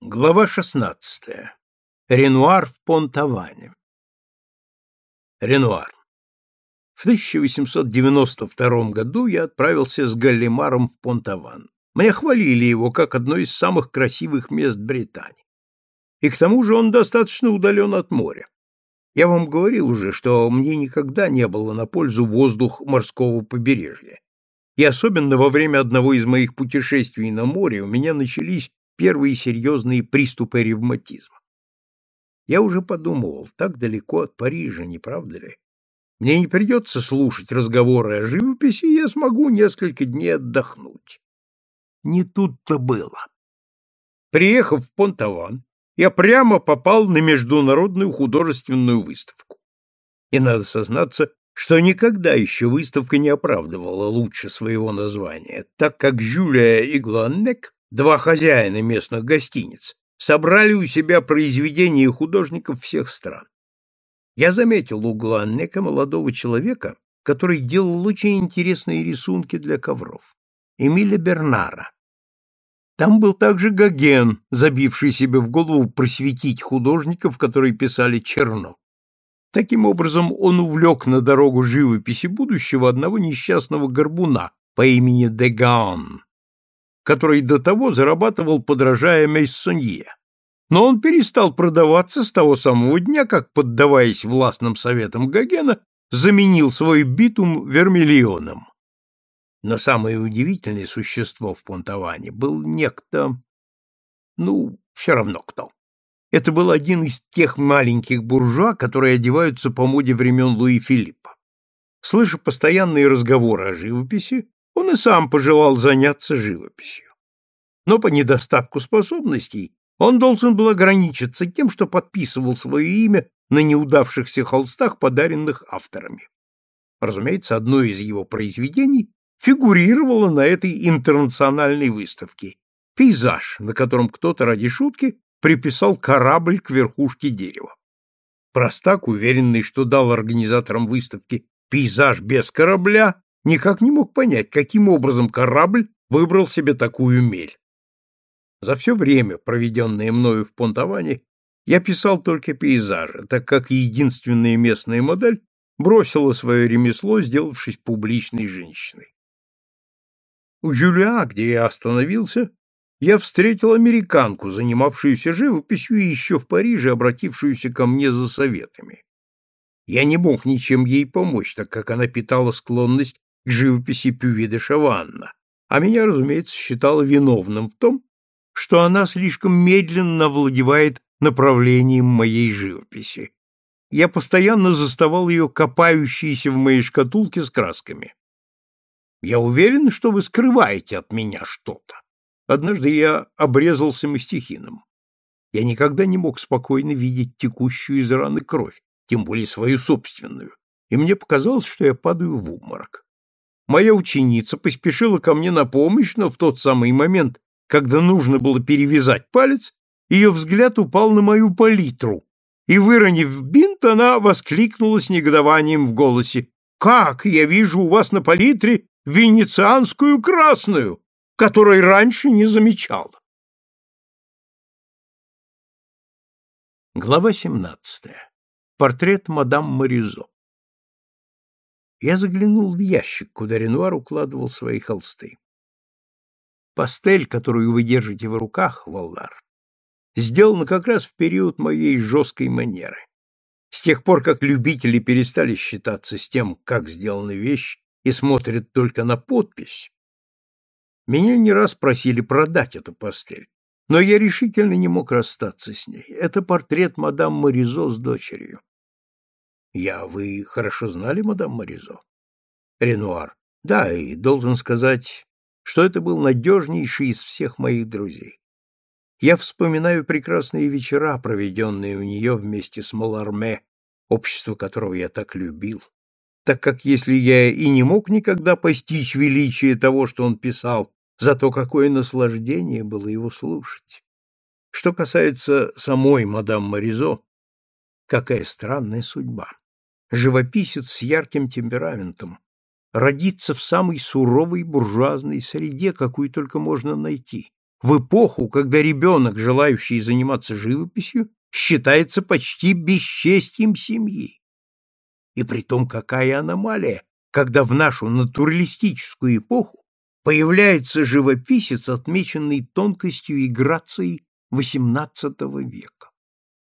Глава 16. Ренуар в Понтаване. Ренуар. В 1892 году я отправился с Галлимаром в Понтаван. Мне хвалили его как одно из самых красивых мест Британии. И к тому же он достаточно удален от моря. Я вам говорил уже, что мне никогда не было на пользу воздух морского побережья. И особенно во время одного из моих путешествий на море у меня начались первые серьезные приступы ревматизма. Я уже подумывал, так далеко от Парижа, не правда ли? Мне не придется слушать разговоры о живописи, я смогу несколько дней отдохнуть. Не тут-то было. Приехав в Понтаван, я прямо попал на международную художественную выставку. И надо сознаться, что никогда еще выставка не оправдывала лучше своего названия, так как Жюля и Гланнек два хозяина местных гостиниц, собрали у себя произведения художников всех стран. Я заметил у Гланнека молодого человека, который делал очень интересные рисунки для ковров. Эмиля Бернара. Там был также Гоген, забивший себе в голову просветить художников, которые писали черно. Таким образом, он увлек на дорогу живописи будущего одного несчастного горбуна по имени Дегаан, который до того зарабатывал, подражая Мейссонье. Но он перестал продаваться с того самого дня, как, поддаваясь властным советам Гогена, заменил свой битум вермиллионом. Но самое удивительное существо в Понтаване был некто... Ну, все равно кто. Это был один из тех маленьких буржуа, которые одеваются по моде времен Луи Филиппа. Слыша постоянные разговоры о живописи, он и сам пожелал заняться живописью. Но по недостатку способностей он должен был ограничиться тем, что подписывал свое имя на неудавшихся холстах, подаренных авторами. Разумеется, одно из его произведений фигурировало на этой интернациональной выставке – пейзаж, на котором кто-то ради шутки приписал корабль к верхушке дерева. Простак, уверенный, что дал организаторам выставки пейзаж без корабля, никак не мог понять, каким образом корабль выбрал себе такую мель. За все время, проведенное мною в Понтаване, я писал только пейзажи, так как единственная местная модель бросила свое ремесло, сделавшись публичной женщиной. У Жюля, где я остановился, я встретил американку, занимавшуюся живописью и еще в Париже обратившуюся ко мне за советами. Я не мог ничем ей помочь, так как она питала склонность к живописи Пюви де Шаванна, а меня, разумеется, считала виновным в том, что она слишком медленно овладевает направлением моей живописи. Я постоянно заставал ее копающейся в моей шкатулке с красками. Я уверен, что вы скрываете от меня что-то. Однажды я обрезался мастихином. Я никогда не мог спокойно видеть текущую из раны кровь, тем более свою собственную, и мне показалось, что я падаю в обморок. Моя ученица поспешила ко мне на помощь, но в тот самый момент, когда нужно было перевязать палец, ее взгляд упал на мою палитру, и, выронив бинт, она воскликнула с негодованием в голосе. «Как я вижу у вас на палитре венецианскую красную, которой раньше не замечал!» Глава 17. Портрет мадам Моризо. Я заглянул в ящик, куда Ренуар укладывал свои холсты. Пастель, которую вы держите в руках, Воллар, сделана как раз в период моей жесткой манеры. С тех пор, как любители перестали считаться с тем, как сделана вещь, и смотрят только на подпись, меня не раз просили продать эту пастель, но я решительно не мог расстаться с ней. Это портрет мадам Моризо с дочерью. Я, вы хорошо знали мадам Моризо? Ренуар. Да, и должен сказать, что это был надежнейший из всех моих друзей. Я вспоминаю прекрасные вечера, проведенные у нее вместе с Маларме, общество которого я так любил, так как если я и не мог никогда постичь величие того, что он писал, зато какое наслаждение было его слушать. Что касается самой мадам Маризо, какая странная судьба. Живописец с ярким темпераментом, родиться в самой суровой буржуазной среде, какую только можно найти, в эпоху, когда ребенок, желающий заниматься живописью, считается почти бесчестием семьи. И при том какая аномалия, когда в нашу натуралистическую эпоху появляется живописец, отмеченный тонкостью и грацией XVIII века.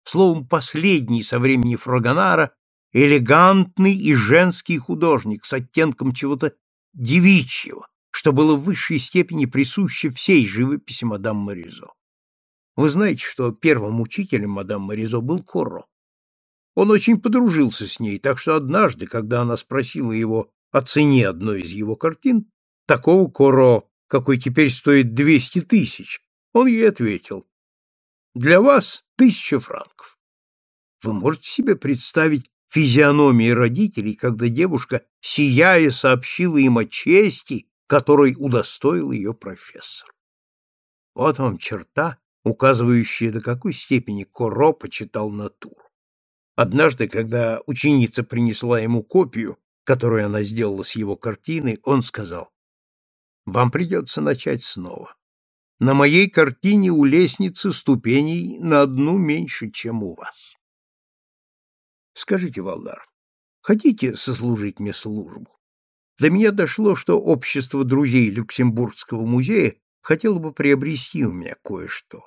Словом, последний со времени Фрагонара элегантный и женский художник с оттенком чего-то девичьего, что было в высшей степени присуще всей живописи мадам Моризо. Вы знаете, что первым учителем мадам Моризо был Корро. Он очень подружился с ней, так что однажды, когда она спросила его о цене одной из его картин, такого Коро, какой теперь стоит двести тысяч, он ей ответил, «Для вас тысяча франков». Вы можете себе представить физиономии родителей, когда девушка, сияя, сообщила им о чести, которой удостоил ее профессор. Вот вам черта, указывающая, до какой степени Коро почитал натуру. Однажды, когда ученица принесла ему копию, которую она сделала с его картины, он сказал, «Вам придется начать снова. На моей картине у лестницы ступеней на одну меньше, чем у вас». Скажите, Валдар, хотите сослужить мне службу? До меня дошло, что общество друзей Люксембургского музея хотело бы приобрести у меня кое-что.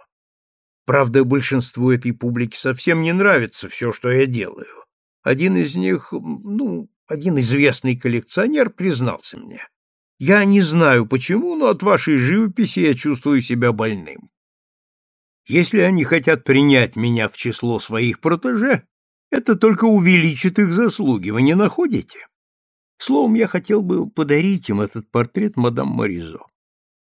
Правда, большинству этой публики совсем не нравится все, что я делаю. Один из них, ну, один известный коллекционер признался мне. Я не знаю почему, но от вашей живописи я чувствую себя больным. Если они хотят принять меня в число своих протеже, это только увеличит их заслуги, вы не находите? Словом, я хотел бы подарить им этот портрет мадам Моризо.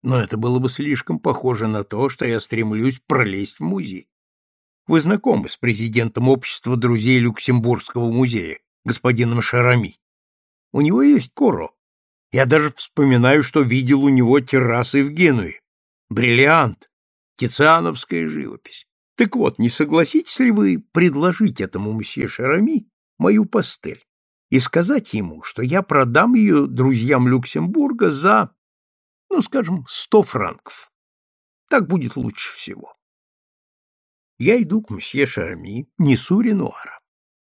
Но это было бы слишком похоже на то, что я стремлюсь пролезть в музей. Вы знакомы с президентом общества друзей Люксембургского музея, господином Шарами. У него есть коро. Я даже вспоминаю, что видел у него террасы в Генуе. Бриллиант, тициановская живопись. Так вот, не согласитесь ли вы предложить этому месье Шарами мою пастель и сказать ему, что я продам ее друзьям Люксембурга за, ну, скажем, сто франков? Так будет лучше всего. Я иду к месье Шарами, несу Ренуара.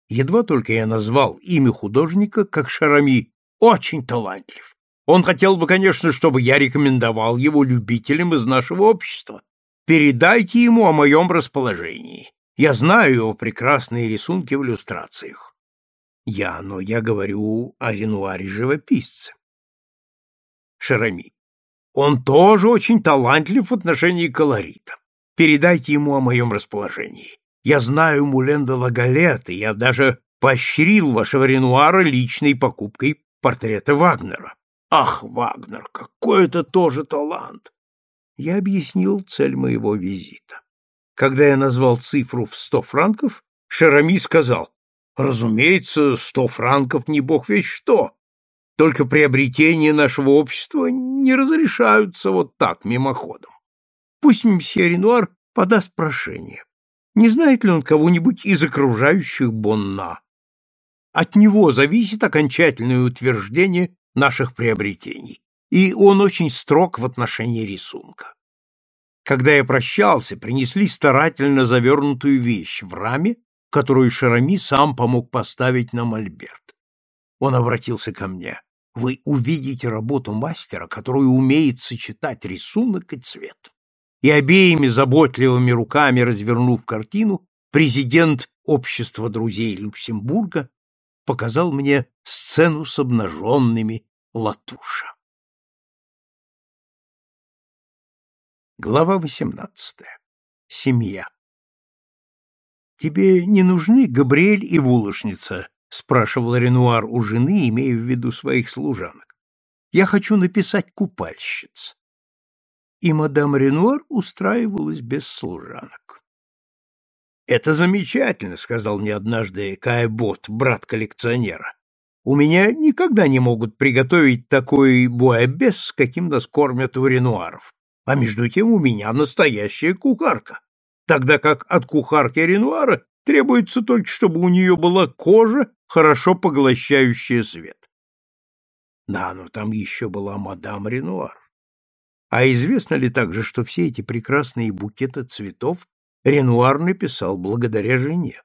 Едва только я назвал имя художника, как Шарами очень талантлив. Он хотел бы, конечно, чтобы я рекомендовал его любителям из нашего общества, Передайте ему о моем расположении. Я знаю его прекрасные рисунки в иллюстрациях. Я, но я говорю о Ренуаре-живописце. Шарами. Он тоже очень талантлив в отношении колорита. Передайте ему о моем расположении. Я знаю Мулен де Лагалет, и я даже поощрил вашего Ренуара личной покупкой портрета Вагнера. Ах, Вагнер, какой это тоже талант! Я объяснил цель моего визита. Когда я назвал цифру в сто франков, Шарами сказал, «Разумеется, сто франков не бог весь что. Только приобретения нашего общества не разрешаются вот так, мимоходом. Пусть мсье Ренуар подаст прошение. Не знает ли он кого-нибудь из окружающих Бонна? От него зависит окончательное утверждение наших приобретений и он очень строг в отношении рисунка. Когда я прощался, принесли старательно завернутую вещь в раме, которую Шарами сам помог поставить на мольберт. Он обратился ко мне. Вы увидите работу мастера, который умеет сочетать рисунок и цвет. И обеими заботливыми руками развернув картину, президент Общества друзей Люксембурга показал мне сцену с обнаженными Латуша. Глава 18. Семья. Тебе не нужны Габриэль и булочница, спрашивал Ренуар у жены, имея в виду своих служанок. Я хочу написать купальщиц. И мадам Ренуар устраивалась без служанок. Это замечательно, сказал мне однажды Каэбот, брат коллекционера. У меня никогда не могут приготовить такой буэбес, каким нас кормят у Ренуаров а между тем у меня настоящая кухарка, тогда как от кухарки Ренуара требуется только, чтобы у нее была кожа, хорошо поглощающая свет. Да, но там еще была мадам Ренуар. А известно ли также, что все эти прекрасные букеты цветов Ренуар написал благодаря жене?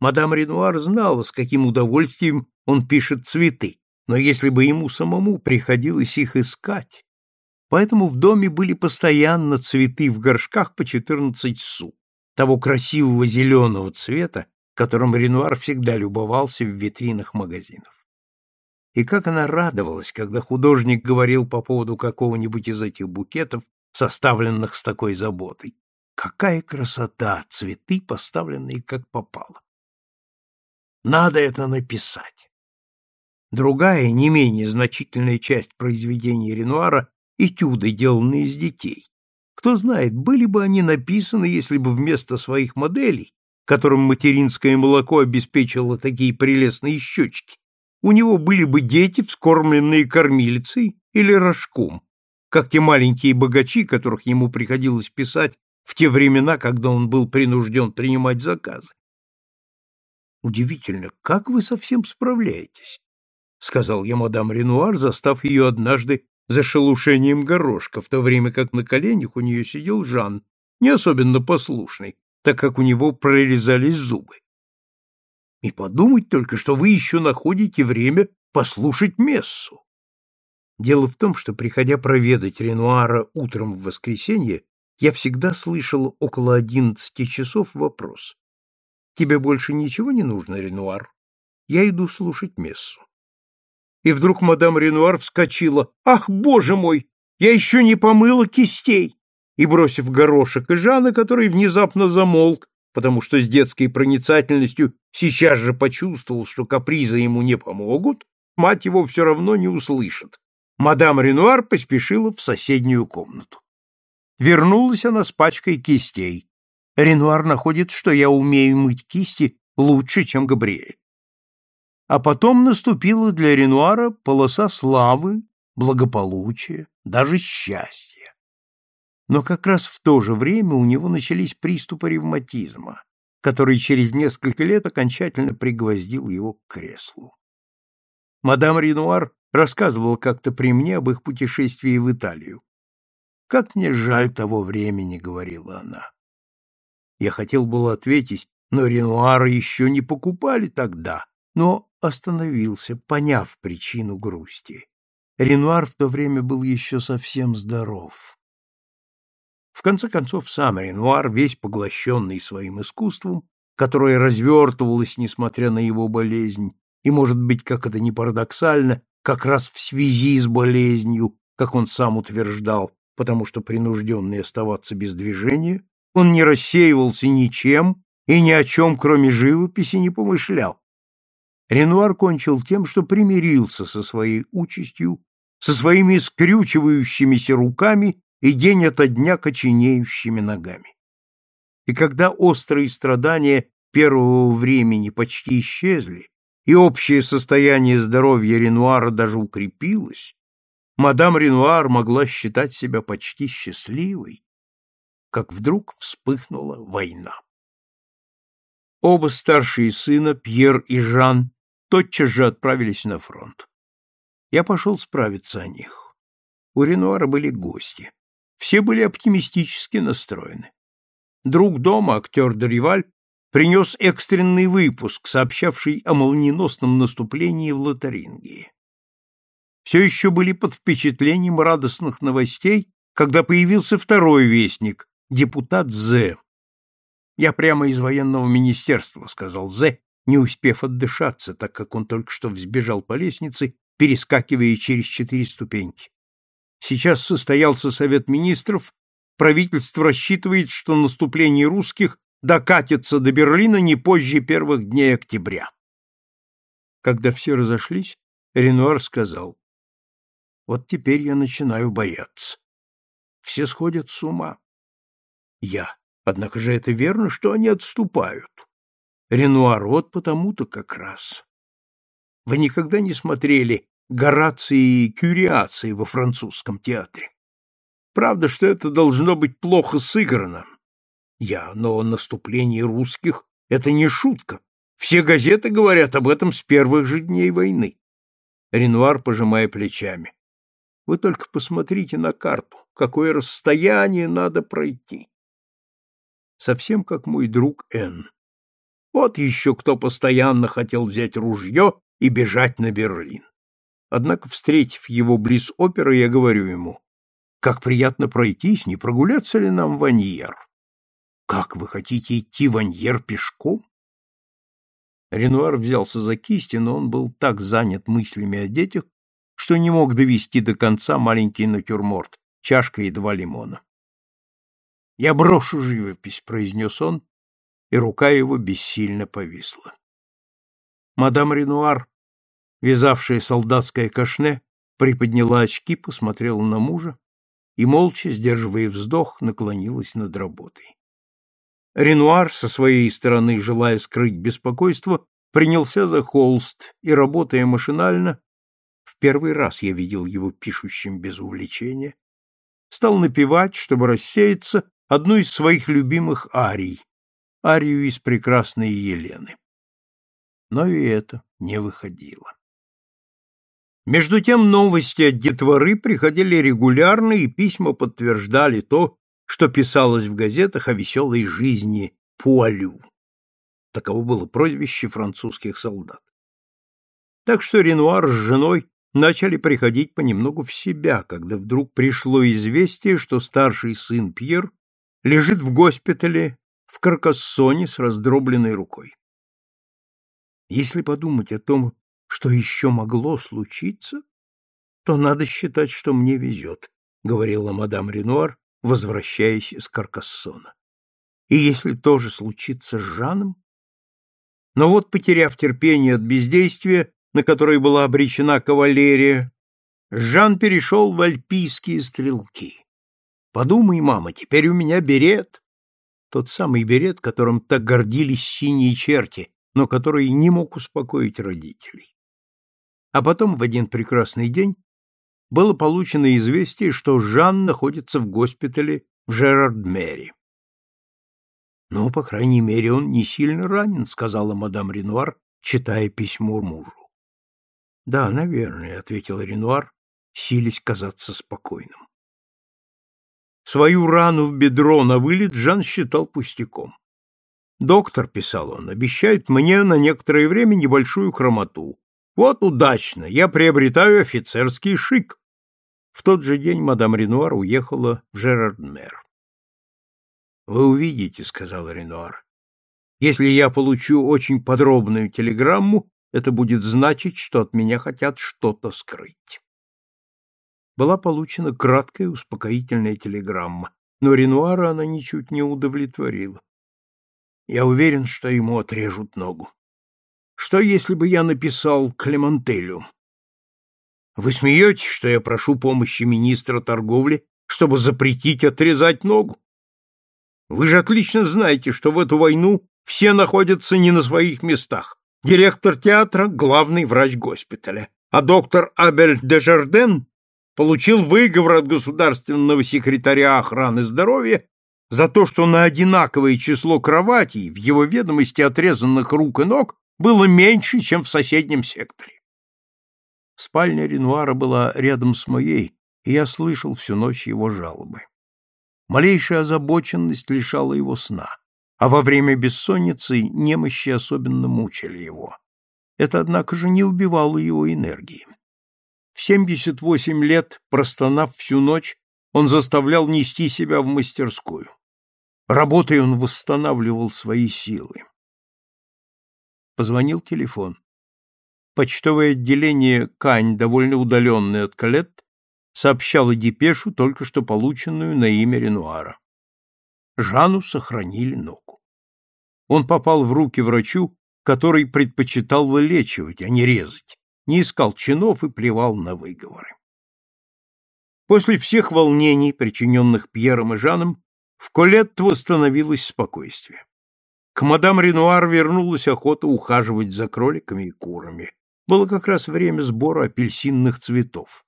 Мадам Ренуар знала, с каким удовольствием он пишет цветы, но если бы ему самому приходилось их искать... Поэтому в доме были постоянно цветы в горшках по 14 су, того красивого зеленого цвета, которым Ренуар всегда любовался в витринах магазинов. И как она радовалась, когда художник говорил по поводу какого-нибудь из этих букетов, составленных с такой заботой. Какая красота! Цветы, поставленные как попало. Надо это написать. Другая, не менее значительная часть произведений Ренуара — этюды, сделанные из детей. Кто знает, были бы они написаны, если бы вместо своих моделей, которым материнское молоко обеспечило такие прелестные щечки, у него были бы дети, вскормленные кормилицей или рожком, как те маленькие богачи, которых ему приходилось писать в те времена, когда он был принужден принимать заказы. Удивительно, как вы совсем справляетесь, сказал я мадам Ренуар, застав ее однажды за шелушением горошка, в то время как на коленях у нее сидел Жан, не особенно послушный, так как у него прорезались зубы. И подумать только, что вы еще находите время послушать мессу. Дело в том, что, приходя проведать Ренуара утром в воскресенье, я всегда слышал около одиннадцати часов вопрос. Тебе больше ничего не нужно, Ренуар? Я иду слушать мессу. И вдруг мадам Ренуар вскочила. Ах, боже мой! Я еще не помыла кистей! И, бросив горошек и Жана, который внезапно замолк, потому что с детской проницательностью сейчас же почувствовал, что капризы ему не помогут, мать его все равно не услышит. Мадам Ренуар поспешила в соседнюю комнату. Вернулась она с пачкой кистей. Ренуар находит, что я умею мыть кисти лучше, чем Габриэль. А потом наступила для Ренуара полоса славы, благополучия, даже счастья. Но как раз в то же время у него начались приступы ревматизма, который через несколько лет окончательно пригвоздил его к креслу. Мадам Ренуар рассказывала как-то при мне об их путешествии в Италию. «Как мне жаль того времени», — говорила она. Я хотел было ответить, но Ренуара еще не покупали тогда, но остановился, поняв причину грусти. Ренуар в то время был еще совсем здоров. В конце концов, сам Ренуар, весь поглощенный своим искусством, которое развертывалось, несмотря на его болезнь, и, может быть, как это ни парадоксально, как раз в связи с болезнью, как он сам утверждал, потому что принужденный оставаться без движения, он не рассеивался ничем и ни о чем, кроме живописи, не помышлял. Ренуар кончил тем, что примирился со своей участью, со своими скрючивающимися руками и день ото дня коченеющими ногами. И когда острые страдания первого времени почти исчезли, и общее состояние здоровья Ренуара даже укрепилось, мадам Ренуар могла считать себя почти счастливой, как вдруг вспыхнула война. Оба старшие сына, Пьер и Жан, тотчас же отправились на фронт. Я пошел справиться о них. У Ренуара были гости. Все были оптимистически настроены. Друг дома, актер Дориваль, принес экстренный выпуск, сообщавший о молниеносном наступлении в Лотарингии. Все еще были под впечатлением радостных новостей, когда появился второй вестник, депутат З. Я прямо из военного министерства, сказал З, не успев отдышаться, так как он только что взбежал по лестнице, перескакивая через четыре ступеньки. Сейчас состоялся совет министров, правительство рассчитывает, что наступление русских докатится до Берлина не позже первых дней октября. Когда все разошлись, Ренуар сказал, «Вот теперь я начинаю бояться. Все сходят с ума. Я. Однако же это верно, что они отступают. Ренуар, вот потому-то как раз. Вы никогда не смотрели Горации и Кюриации во французском театре? Правда, что это должно быть плохо сыграно. Я, но наступление русских — это не шутка. Все газеты говорят об этом с первых же дней войны. Ренуар, пожимая плечами. Вы только посмотрите на карту, какое расстояние надо пройти. Совсем как мой друг Н. Вот еще кто постоянно хотел взять ружье и бежать на Берлин. Однако, встретив его близ оперы, я говорю ему, как приятно пройтись, не прогуляться ли нам в Аньер? Как вы хотите идти в Аньер пешком? Ренуар взялся за кисти, но он был так занят мыслями о детях, что не мог довести до конца маленький натюрморт, чашка и два лимона. «Я брошу живопись», — произнес он, и рука его бессильно повисла. Мадам Ренуар, вязавшая солдатское кашне, приподняла очки, посмотрела на мужа и, молча, сдерживая вздох, наклонилась над работой. Ренуар, со своей стороны, желая скрыть беспокойство, принялся за холст и, работая машинально, в первый раз я видел его пишущим без увлечения, стал напевать, чтобы рассеяться, одну из своих любимых арий, арию из прекрасной Елены. Но и это не выходило. Между тем новости от детворы приходили регулярно, и письма подтверждали то, что писалось в газетах о веселой жизни Пуалю. Таково было прозвище французских солдат. Так что Ренуар с женой начали приходить понемногу в себя, когда вдруг пришло известие, что старший сын Пьер лежит в госпитале в Каркассоне с раздробленной рукой. Если подумать о том, что еще могло случиться, то надо считать, что мне везет, — говорила мадам Ренуар, возвращаясь из Каркассона. И если тоже случится с Жаном? Но вот, потеряв терпение от бездействия, на которой была обречена кавалерия, Жан перешел в альпийские стрелки. Подумай, мама, теперь у меня берет. Тот самый берет, которым так гордились синие черти, но который не мог успокоить родителей. А потом в один прекрасный день было получено известие, что Жан находится в госпитале в Жерард-Мэри. «Ну, по крайней мере, он не сильно ранен», — сказала мадам Ренуар, читая письмо мужу. Да, наверное, ответил Ренуар, силясь казаться спокойным. Свою рану в бедро на вылет Жан считал пустяком. Доктор, писал он, обещает мне на некоторое время небольшую хромоту. Вот удачно, я приобретаю офицерский шик. В тот же день мадам Ренуар уехала в Жерардмер. Вы увидите, сказал Ренуар. Если я получу очень подробную телеграмму, это будет значить, что от меня хотят что-то скрыть. Была получена краткая успокоительная телеграмма, но Ренуара она ничуть не удовлетворила. Я уверен, что ему отрежут ногу. Что, если бы я написал Клемантелю? Вы смеетесь, что я прошу помощи министра торговли, чтобы запретить отрезать ногу? Вы же отлично знаете, что в эту войну все находятся не на своих местах директор театра — главный врач госпиталя, а доктор Абель Дежарден получил выговор от государственного секретаря охраны здоровья за то, что на одинаковое число кроватей в его ведомости отрезанных рук и ног было меньше, чем в соседнем секторе. Спальня Ренуара была рядом с моей, и я слышал всю ночь его жалобы. Малейшая озабоченность лишала его сна а во время бессонницы немощи особенно мучили его. Это, однако же, не убивало его энергии. В 78 лет, простонав всю ночь, он заставлял нести себя в мастерскую. Работой он восстанавливал свои силы. Позвонил телефон. Почтовое отделение Кань, довольно удаленное от Калет, сообщало депешу, только что полученную на имя Ренуара. Жану сохранили ногу. Он попал в руки врачу, который предпочитал вылечивать, а не резать, не искал чинов и плевал на выговоры. После всех волнений, причиненных Пьером и Жаном, в Колетт восстановилось спокойствие. К мадам Ренуар вернулась охота ухаживать за кроликами и курами. Было как раз время сбора апельсинных цветов.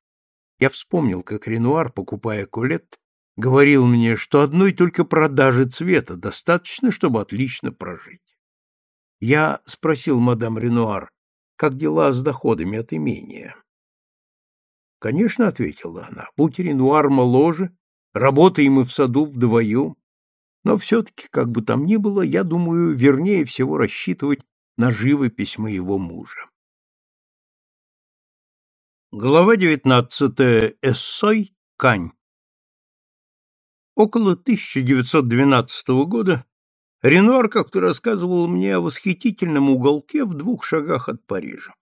Я вспомнил, как Ренуар, покупая Колетт, говорил мне, что одной только продажи цвета достаточно, чтобы отлично прожить. Я спросил мадам Ренуар, как дела с доходами от имения. Конечно, ответила она, будь Ренуар моложе, работаем мы в саду вдвоем. Но все-таки, как бы там ни было, я думаю, вернее всего рассчитывать на живопись моего мужа. Глава девятнадцатая. Эссой. Кань. Около 1912 года Ренуар как-то рассказывал мне о восхитительном уголке в двух шагах от Парижа.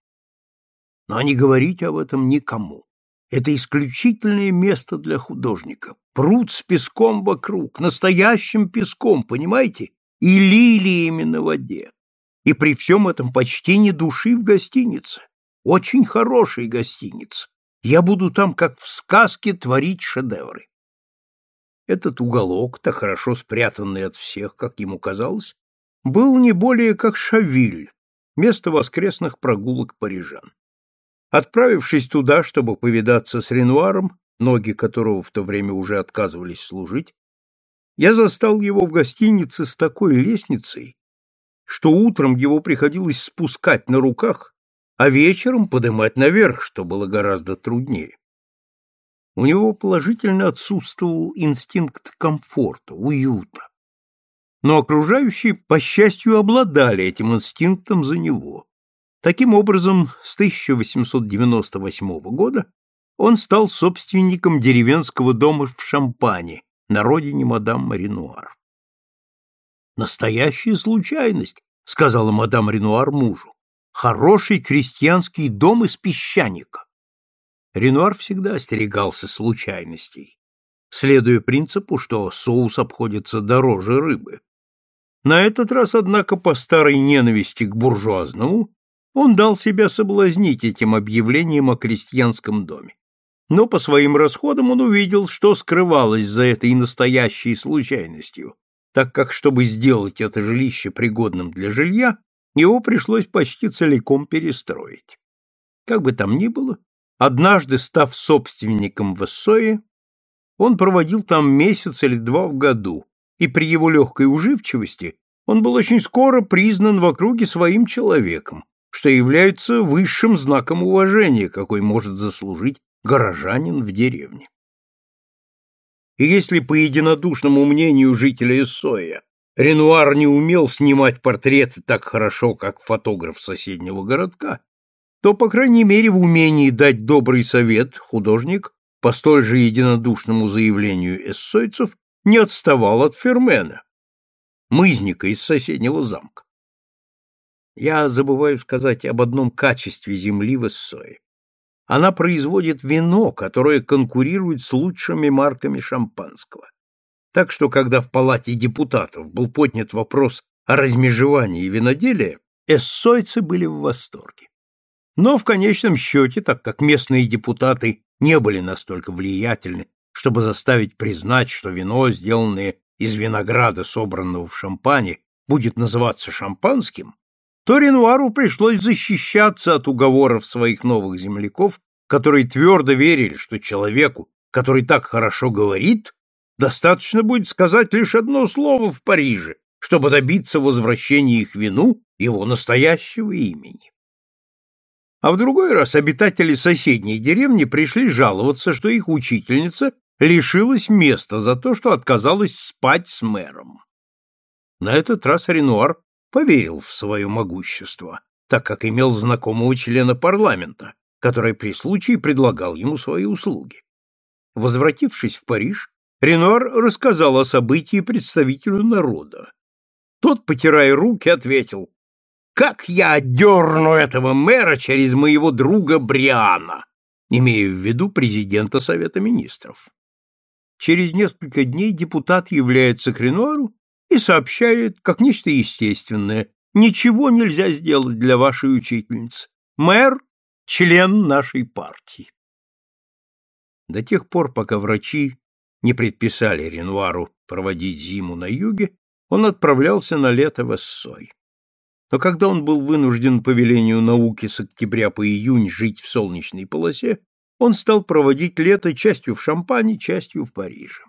Но не говорите об этом никому. Это исключительное место для художника. Пруд с песком вокруг, настоящим песком, понимаете? И лилиями на воде. И при всем этом почти не души в гостинице. Очень хорошей гостинице. Я буду там, как в сказке, творить шедевры. Этот уголок, так хорошо спрятанный от всех, как ему казалось, был не более как Шавиль, место воскресных прогулок парижан. Отправившись туда, чтобы повидаться с Ренуаром, ноги которого в то время уже отказывались служить, я застал его в гостинице с такой лестницей, что утром его приходилось спускать на руках, а вечером поднимать наверх, что было гораздо труднее. У него положительно отсутствовал инстинкт комфорта, уюта. Но окружающие, по счастью, обладали этим инстинктом за него. Таким образом, с 1898 года он стал собственником деревенского дома в Шампане, на родине мадам Маринуар. «Настоящая случайность», — сказала мадам Ренуар мужу. «Хороший крестьянский дом из песчаника. Ренуар всегда остерегался случайностей, следуя принципу, что соус обходится дороже рыбы. На этот раз, однако, по старой ненависти к буржуазному, он дал себя соблазнить этим объявлением о крестьянском доме. Но по своим расходам он увидел, что скрывалось за этой настоящей случайностью, так как, чтобы сделать это жилище пригодным для жилья, его пришлось почти целиком перестроить. Как бы там ни было, Однажды, став собственником в Эссое, он проводил там месяц или два в году, и при его легкой уживчивости он был очень скоро признан в округе своим человеком, что является высшим знаком уважения, какой может заслужить горожанин в деревне. И если по единодушному мнению жителя Эссоя Ренуар не умел снимать портреты так хорошо, как фотограф соседнего городка, то, по крайней мере, в умении дать добрый совет художник, по столь же единодушному заявлению эссойцев, не отставал от Фермена, мызника из соседнего замка. Я забываю сказать об одном качестве земли в Эссое. Она производит вино, которое конкурирует с лучшими марками шампанского. Так что, когда в палате депутатов был поднят вопрос о размежевании виноделия, эссойцы были в восторге. Но в конечном счете, так как местные депутаты не были настолько влиятельны, чтобы заставить признать, что вино, сделанное из винограда, собранного в шампане, будет называться шампанским, то Ренуару пришлось защищаться от уговоров своих новых земляков, которые твердо верили, что человеку, который так хорошо говорит, достаточно будет сказать лишь одно слово в Париже, чтобы добиться возвращения их вину его настоящего имени. А в другой раз обитатели соседней деревни пришли жаловаться, что их учительница лишилась места за то, что отказалась спать с мэром. На этот раз Ренуар поверил в свое могущество, так как имел знакомого члена парламента, который при случае предлагал ему свои услуги. Возвратившись в Париж, Ренуар рассказал о событии представителю народа. Тот, потирая руки, ответил, как я отдерну этого мэра через моего друга Бриана, имея в виду президента Совета Министров. Через несколько дней депутат является к Ренуару и сообщает, как нечто естественное, ничего нельзя сделать для вашей учительницы. Мэр – член нашей партии. До тех пор, пока врачи не предписали Ренуару проводить зиму на юге, он отправлялся на лето в Эссой. Но когда он был вынужден по велению науки с октября по июнь жить в солнечной полосе, он стал проводить лето частью в Шампане, частью в Париже.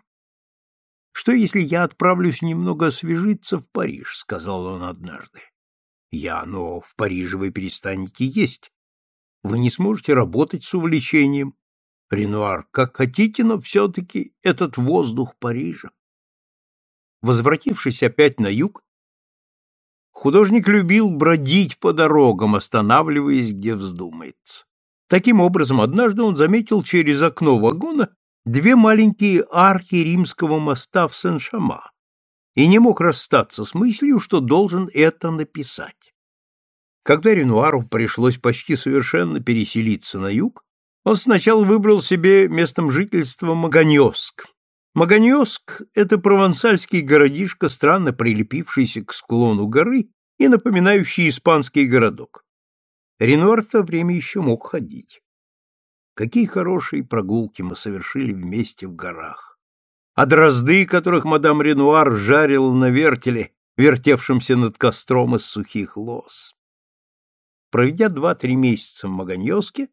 «Что, если я отправлюсь немного освежиться в Париж?» — сказал он однажды. «Я, но в Париже вы перестанете есть. Вы не сможете работать с увлечением. Ренуар, как хотите, но все-таки этот воздух Парижа. Возвратившись опять на юг, художник любил бродить по дорогам, останавливаясь, где вздумается. Таким образом, однажды он заметил через окно вагона две маленькие арки римского моста в Сен-Шама и не мог расстаться с мыслью, что должен это написать. Когда Ренуару пришлось почти совершенно переселиться на юг, он сначала выбрал себе местом жительства Маганьоск. Маганьоск — это провансальский городишко, странно прилепившийся к склону горы и напоминающий испанский городок. Ренуар в то время еще мог ходить. Какие хорошие прогулки мы совершили вместе в горах. А дрозды, которых мадам Ренуар жарила на вертеле, вертевшемся над костром из сухих лоз. Проведя два-три месяца в Маганьоске,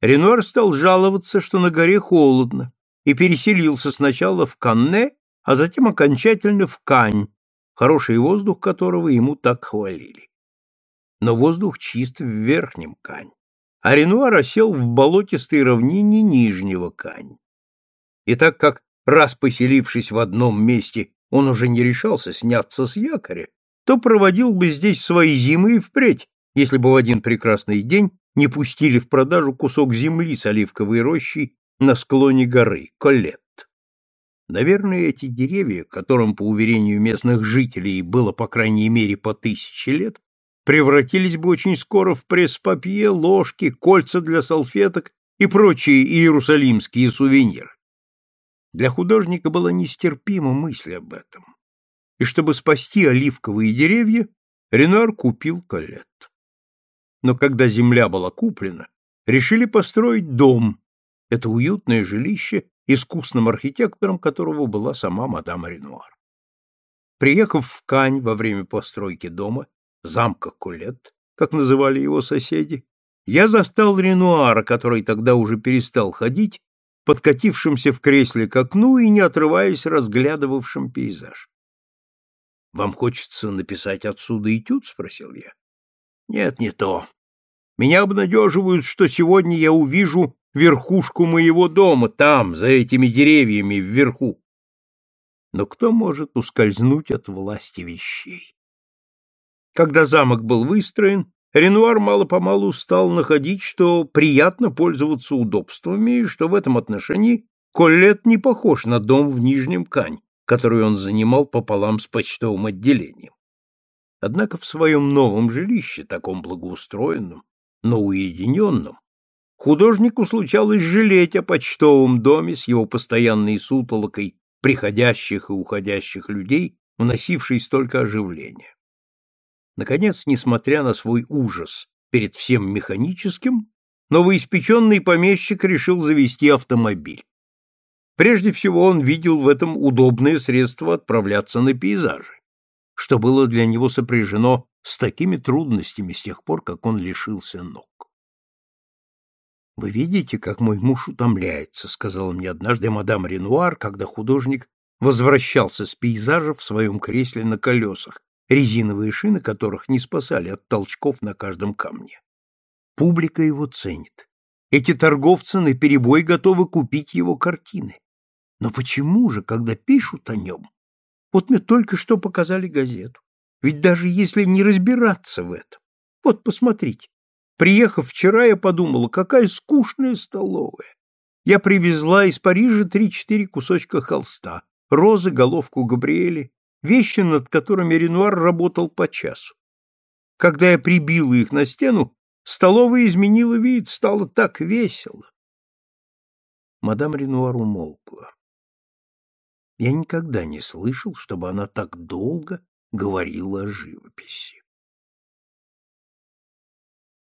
Ренуар стал жаловаться, что на горе холодно, и переселился сначала в Канне, а затем окончательно в Кань, хороший воздух которого ему так хвалили. Но воздух чист в верхнем Кань, а Ренуар осел в болотистой равнине нижнего Кань. И так как, раз поселившись в одном месте, он уже не решался сняться с якоря, то проводил бы здесь свои зимы и впредь, если бы в один прекрасный день не пустили в продажу кусок земли с оливковой рощей на склоне горы, Коллет. Наверное, эти деревья, которым, по уверению местных жителей, было по крайней мере по тысяче лет, превратились бы очень скоро в пресс-папье, ложки, кольца для салфеток и прочие иерусалимские сувениры. Для художника была нестерпима мысль об этом. И чтобы спасти оливковые деревья, Ренуар купил Коллет но когда земля была куплена, решили построить дом. Это уютное жилище, искусным архитектором которого была сама мадам Ренуар. Приехав в Кань во время постройки дома, замка Кулет, как называли его соседи, я застал Ренуара, который тогда уже перестал ходить, подкатившимся в кресле к окну и не отрываясь разглядывавшим пейзаж. «Вам хочется написать отсюда этюд?» — спросил я. Нет, не то. Меня обнадеживают, что сегодня я увижу верхушку моего дома там, за этими деревьями вверху. Но кто может ускользнуть от власти вещей? Когда замок был выстроен, Ренуар мало-помалу стал находить, что приятно пользоваться удобствами, и что в этом отношении Коллет не похож на дом в Нижнем Кань, который он занимал пополам с почтовым отделением. Однако в своем новом жилище, таком благоустроенном, но уединенном, художнику случалось жалеть о почтовом доме с его постоянной сутолокой приходящих и уходящих людей, вносившей столько оживления. Наконец, несмотря на свой ужас перед всем механическим, новоиспеченный помещик решил завести автомобиль. Прежде всего он видел в этом удобное средство отправляться на пейзажи что было для него сопряжено с такими трудностями с тех пор, как он лишился ног. «Вы видите, как мой муж утомляется», — сказала мне однажды мадам Ренуар, когда художник возвращался с пейзажа в своем кресле на колесах, резиновые шины которых не спасали от толчков на каждом камне. Публика его ценит. Эти торговцы наперебой готовы купить его картины. Но почему же, когда пишут о нем, вот мне только что показали газету. Ведь даже если не разбираться в этом. Вот посмотрите. Приехав вчера, я подумала, какая скучная столовая. Я привезла из Парижа три-четыре кусочка холста, розы, головку Габриэли, вещи, над которыми Ренуар работал по часу. Когда я прибила их на стену, столовая изменила вид, стало так весело. Мадам Ренуар умолкла. Я никогда не слышал, чтобы она так долго говорила о живописи.